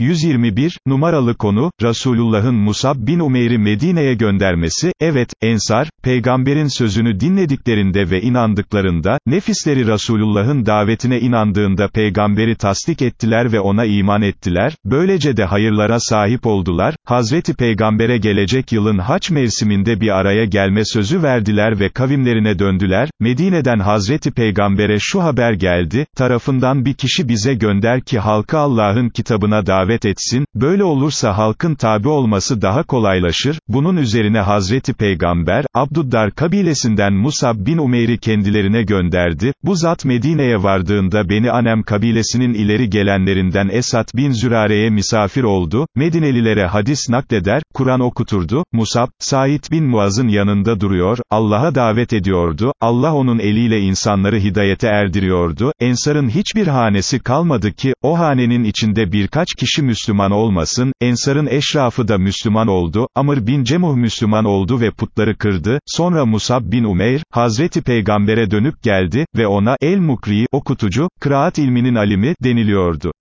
121, numaralı konu, Resulullah'ın Musab bin Umeyr'i Medine'ye göndermesi, evet, Ensar, peygamberin sözünü dinlediklerinde ve inandıklarında, nefisleri Resulullah'ın davetine inandığında peygamberi tasdik ettiler ve ona iman ettiler, böylece de hayırlara sahip oldular, Hazreti Peygamber'e gelecek yılın haç mevsiminde bir araya gelme sözü verdiler ve kavimlerine döndüler, Medine'den Hazreti Peygamber'e şu haber geldi, tarafından bir kişi bize gönder ki halkı Allah'ın kitabına davet etsin, böyle olursa halkın tabi olması daha kolaylaşır, bunun üzerine Hazreti Peygamber, Abduddar kabilesinden Musab bin Umeyr'i kendilerine gönderdi, bu zat Medine'ye vardığında Beni Anem kabilesinin ileri gelenlerinden Esat bin Zürare'ye misafir oldu, Medinelilere hadis nakleder, Kur'an okuturdu, Musab, Said bin Muaz'ın yanında duruyor, Allah'a davet ediyordu, Allah onun eliyle insanları hidayete erdiriyordu, Ensar'ın hiçbir hanesi kalmadı ki, o hanenin içinde birkaç kişi Müslüman olmasın, Ensar'ın eşrafı da Müslüman oldu, Amr bin Cemuh Müslüman oldu ve putları kırdı, sonra Musab bin Umeyr, Hazreti Peygamber'e dönüp geldi, ve ona, El-Mukri, okutucu, kıraat ilminin alimi, deniliyordu.